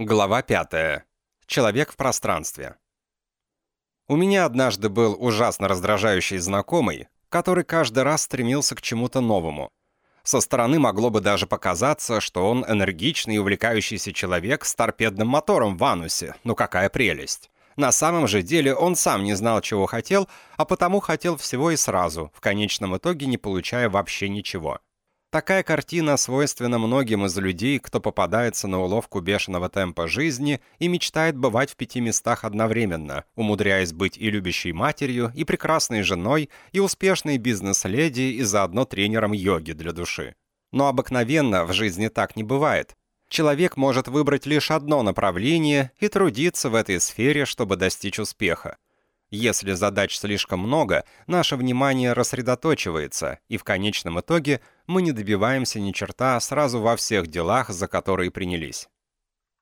Глава 5. Человек в пространстве. У меня однажды был ужасно раздражающий знакомый, который каждый раз стремился к чему-то новому. Со стороны могло бы даже показаться, что он энергичный и увлекающийся человек с торпедным мотором в анусе. Ну какая прелесть. На самом же деле он сам не знал, чего хотел, а потому хотел всего и сразу, в конечном итоге не получая вообще ничего. Такая картина свойственна многим из людей, кто попадается на уловку бешеного темпа жизни и мечтает бывать в пяти местах одновременно, умудряясь быть и любящей матерью, и прекрасной женой, и успешной бизнес-леди, и заодно тренером йоги для души. Но обыкновенно в жизни так не бывает. Человек может выбрать лишь одно направление и трудиться в этой сфере, чтобы достичь успеха. Если задач слишком много, наше внимание рассредоточивается, и в конечном итоге мы не добиваемся ни черта сразу во всех делах, за которые принялись.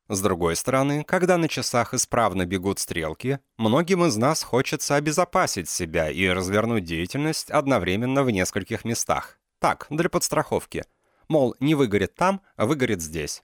С другой стороны, когда на часах исправно бегут стрелки, многим из нас хочется обезопасить себя и развернуть деятельность одновременно в нескольких местах. Так, для подстраховки. Мол, не выгорит там, а выгорит здесь.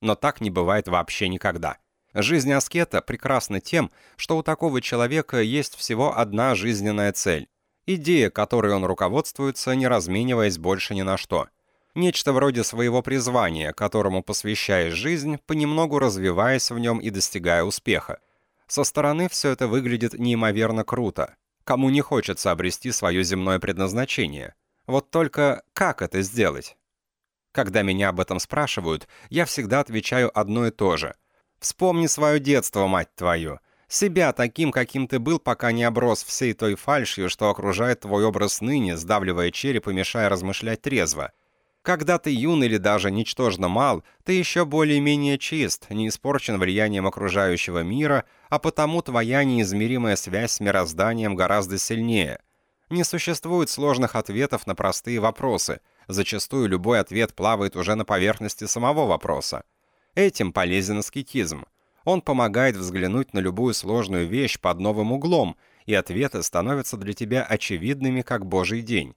Но так не бывает вообще никогда. Жизнь аскета прекрасна тем, что у такого человека есть всего одна жизненная цель. Идея, которой он руководствуется, не размениваясь больше ни на что. Нечто вроде своего призвания, которому посвящаешь жизнь, понемногу развиваясь в нем и достигая успеха. Со стороны все это выглядит неимоверно круто. Кому не хочется обрести свое земное предназначение? Вот только как это сделать? Когда меня об этом спрашивают, я всегда отвечаю одно и то же – Вспомни свое детство, мать твою. Себя таким, каким ты был, пока не оброс всей той фальшью, что окружает твой образ ныне, сдавливая череп и мешая размышлять трезво. Когда ты юн или даже ничтожно мал, ты еще более-менее чист, не испорчен влиянием окружающего мира, а потому твоя неизмеримая связь с мирозданием гораздо сильнее. Не существует сложных ответов на простые вопросы. Зачастую любой ответ плавает уже на поверхности самого вопроса. Этим полезен аскетизм. Он помогает взглянуть на любую сложную вещь под новым углом, и ответы становятся для тебя очевидными, как Божий день.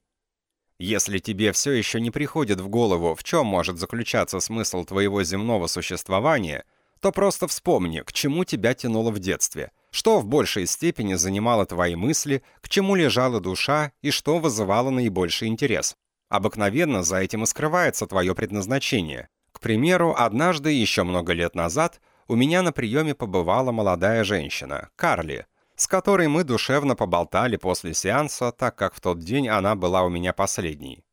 Если тебе все еще не приходит в голову, в чем может заключаться смысл твоего земного существования, то просто вспомни, к чему тебя тянуло в детстве, что в большей степени занимало твои мысли, к чему лежала душа и что вызывало наибольший интерес. Обыкновенно за этим и скрывается твое предназначение. К примеру, однажды, еще много лет назад, у меня на приеме побывала молодая женщина, Карли, с которой мы душевно поболтали после сеанса, так как в тот день она была у меня последней.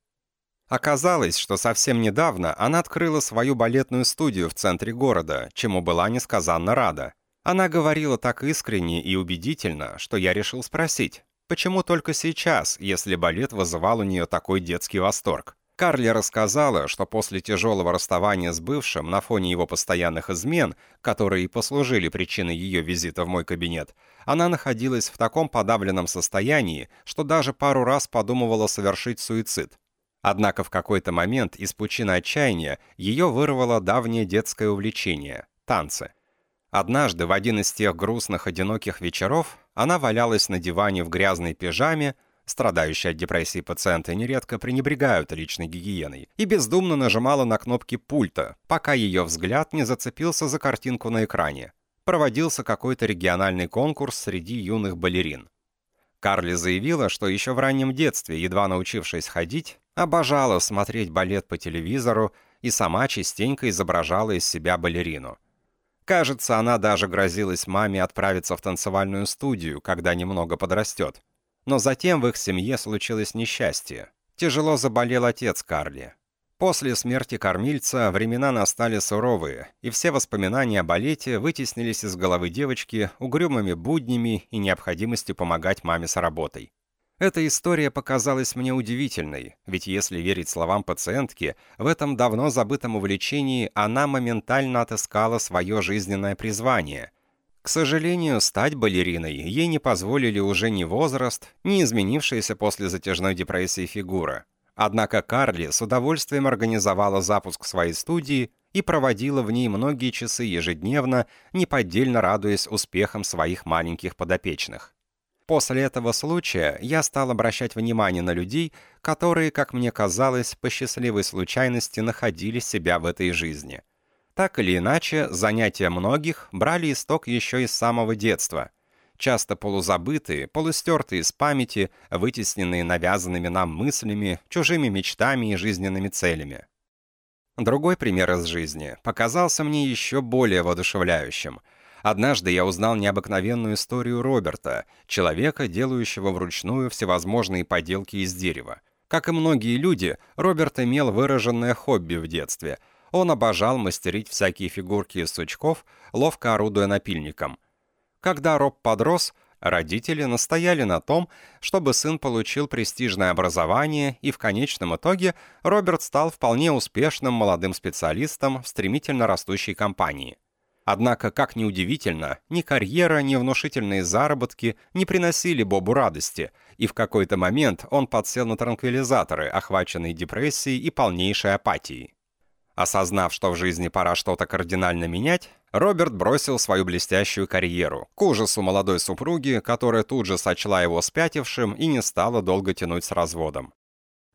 Оказалось, что совсем недавно она открыла свою балетную студию в центре города, чему была несказанно рада. Она говорила так искренне и убедительно, что я решил спросить, почему только сейчас, если балет вызывал у нее такой детский восторг. Карли рассказала, что после тяжелого расставания с бывшим на фоне его постоянных измен, которые и послужили причиной ее визита в мой кабинет, она находилась в таком подавленном состоянии, что даже пару раз подумывала совершить суицид. Однако в какой-то момент из пучины отчаяния ее вырвало давнее детское увлечение – танцы. Однажды, в один из тех грустных одиноких вечеров, она валялась на диване в грязной пижаме, Страдающие от депрессии пациенты нередко пренебрегают личной гигиеной и бездумно нажимала на кнопки пульта, пока ее взгляд не зацепился за картинку на экране. Проводился какой-то региональный конкурс среди юных балерин. Карли заявила, что еще в раннем детстве, едва научившись ходить, обожала смотреть балет по телевизору и сама частенько изображала из себя балерину. Кажется, она даже грозилась маме отправиться в танцевальную студию, когда немного подрастет, но затем в их семье случилось несчастье. Тяжело заболел отец Карли. После смерти кормильца времена настали суровые, и все воспоминания о балете вытеснились из головы девочки угрюмыми буднями и необходимостью помогать маме с работой. Эта история показалась мне удивительной, ведь если верить словам пациентки, в этом давно забытом увлечении она моментально отыскала свое жизненное призвание – к сожалению, стать балериной ей не позволили уже ни возраст, ни изменившаяся после затяжной депрессии фигура. Однако Карли с удовольствием организовала запуск своей студии и проводила в ней многие часы ежедневно, неподдельно радуясь успехам своих маленьких подопечных. После этого случая я стал обращать внимание на людей, которые, как мне казалось, по счастливой случайности находили себя в этой жизни – Так или иначе, занятия многих брали исток еще из самого детства. Часто полузабытые, полустертые из памяти, вытесненные навязанными нам мыслями, чужими мечтами и жизненными целями. Другой пример из жизни показался мне еще более воодушевляющим. Однажды я узнал необыкновенную историю Роберта, человека, делающего вручную всевозможные поделки из дерева. Как и многие люди, Роберт имел выраженное хобби в детстве. Он обожал мастерить всякие фигурки из сучков, ловко орудуя напильником. Когда Роб подрос, Родители настояли на том, чтобы сын получил престижное образование, и в конечном итоге Роберт стал вполне успешным молодым специалистом в стремительно растущей компании. Однако, как ни удивительно, ни карьера, ни внушительные заработки не приносили Бобу радости, и в какой-то момент он подсел на транквилизаторы, охваченные депрессией и полнейшей апатией. Осознав, что в жизни пора что-то кардинально менять, Роберт бросил свою блестящую карьеру, к ужасу молодой супруги, которая тут же сочла его спятившим и не стала долго тянуть с разводом.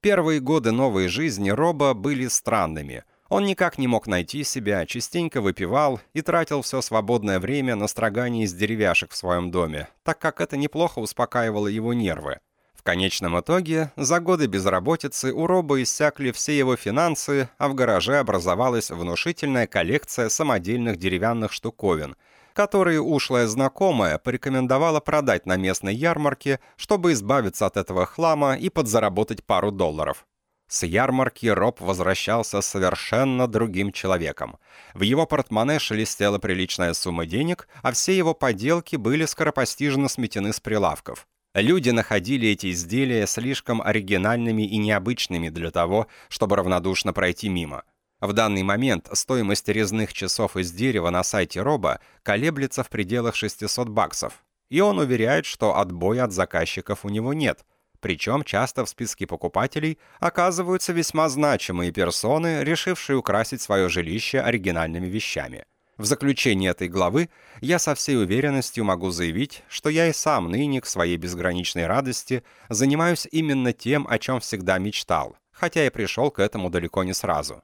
Первые годы новой жизни Роба были странными. Он никак не мог найти себя, частенько выпивал и тратил все свободное время на строгание из деревяшек в своем доме, так как это неплохо успокаивало его нервы. В конечном итоге, за годы безработицы у Роба иссякли все его финансы, а в гараже образовалась внушительная коллекция самодельных деревянных штуковин, которые ушлая знакомая порекомендовала продать на местной ярмарке, чтобы избавиться от этого хлама и подзаработать пару долларов. С ярмарки Роб возвращался совершенно другим человеком. В его портмоне шелестела приличная сумма денег, а все его поделки были скоропостижно сметены с прилавков. Люди находили эти изделия слишком оригинальными и необычными для того, чтобы равнодушно пройти мимо. В данный момент стоимость резных часов из дерева на сайте Роба колеблется в пределах 600 баксов, и он уверяет, что отбоя от заказчиков у него нет, причем часто в списке покупателей оказываются весьма значимые персоны, решившие украсить свое жилище оригинальными вещами – в заключение этой главы я со всей уверенностью могу заявить, что я и сам ныне к своей безграничной радости занимаюсь именно тем, о чем всегда мечтал, хотя и пришел к этому далеко не сразу.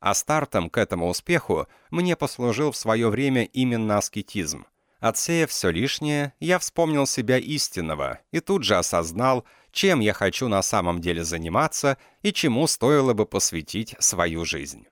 А стартом к этому успеху мне послужил в свое время именно аскетизм. Отсеяв все лишнее, я вспомнил себя истинного и тут же осознал, чем я хочу на самом деле заниматься и чему стоило бы посвятить свою жизнь.